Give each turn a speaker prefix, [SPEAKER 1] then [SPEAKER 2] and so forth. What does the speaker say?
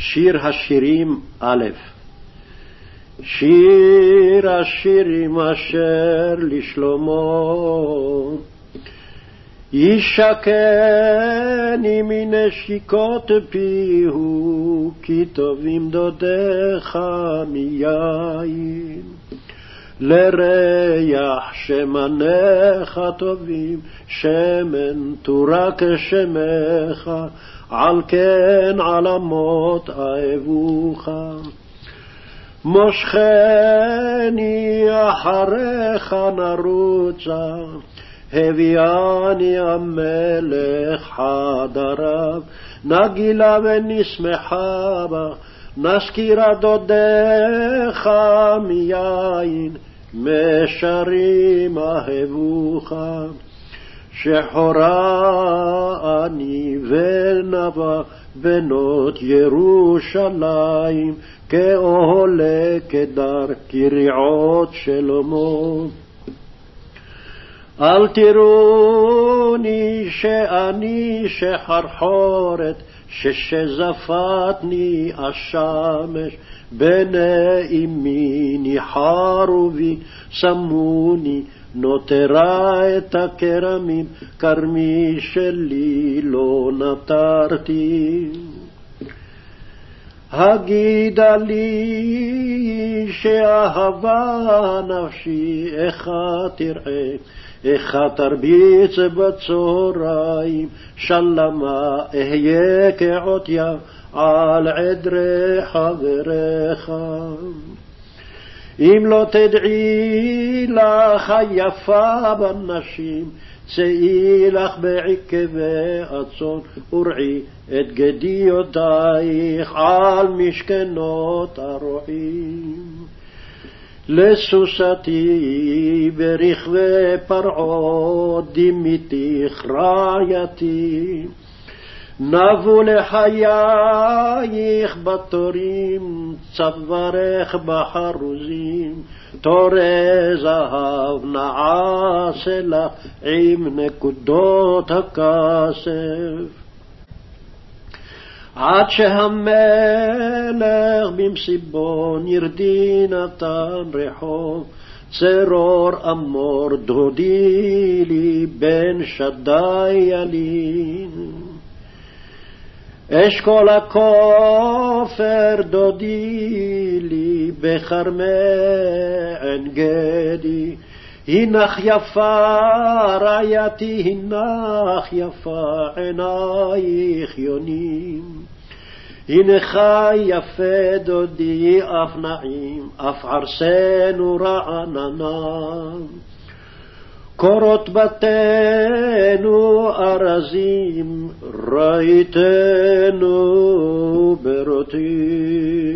[SPEAKER 1] שיר השירים א' שיר השירים אשר לשלמה. ישקני מנשיקות פיהו כי טובים דודיך מיין לריח שמניך טובים שמן תורק שמך על כן עלמות אהבוך. מושכני אחריך נרוצה, הביאני המלך חדריו, נגילה ונשמחה בה, נזכירה דודיך מיין, משרים אהבוך. שחורה אני ונבה בנות ירושלים, כאוהלה כדר קריעות שלמה. אל תראוני שאני שחרחורת, ששזפתני השמש, בני אמי ניחרו בי, שמוני, נותרה את הכרמים, כרמי שלי לא נטרתי. הגידה לי שאהבה נפשי, איך תראה, איך תרביץ בצהריים, שלמה אהיה כעוטיה על עדרי חבריך. אם לא תדעי לך היפה בנשים, צאי לך בעקבי הצאן, ורעי את גדיותייך על משכנות הרועים. לסוסתי ברכבי פרעות, דימיתיך רעייתי. נבו לחייך בתורים, צווארך בחרוזים, תורי זהב נעשה לך עם נקודות הכסף. עד שהמלך במסיבון ירדי נתן רחוב, צרור אמור דודי לי בן שדי ילין. אשכול הכופר דודי לי בכרמי עין גדי, הנך יפה רעייתי, הנך יפה עינייך יונים. הנך יפה דודי אף נעים, אף ערסנו רעננה. קורות בתינו ארזים, ראיתנו ברותי.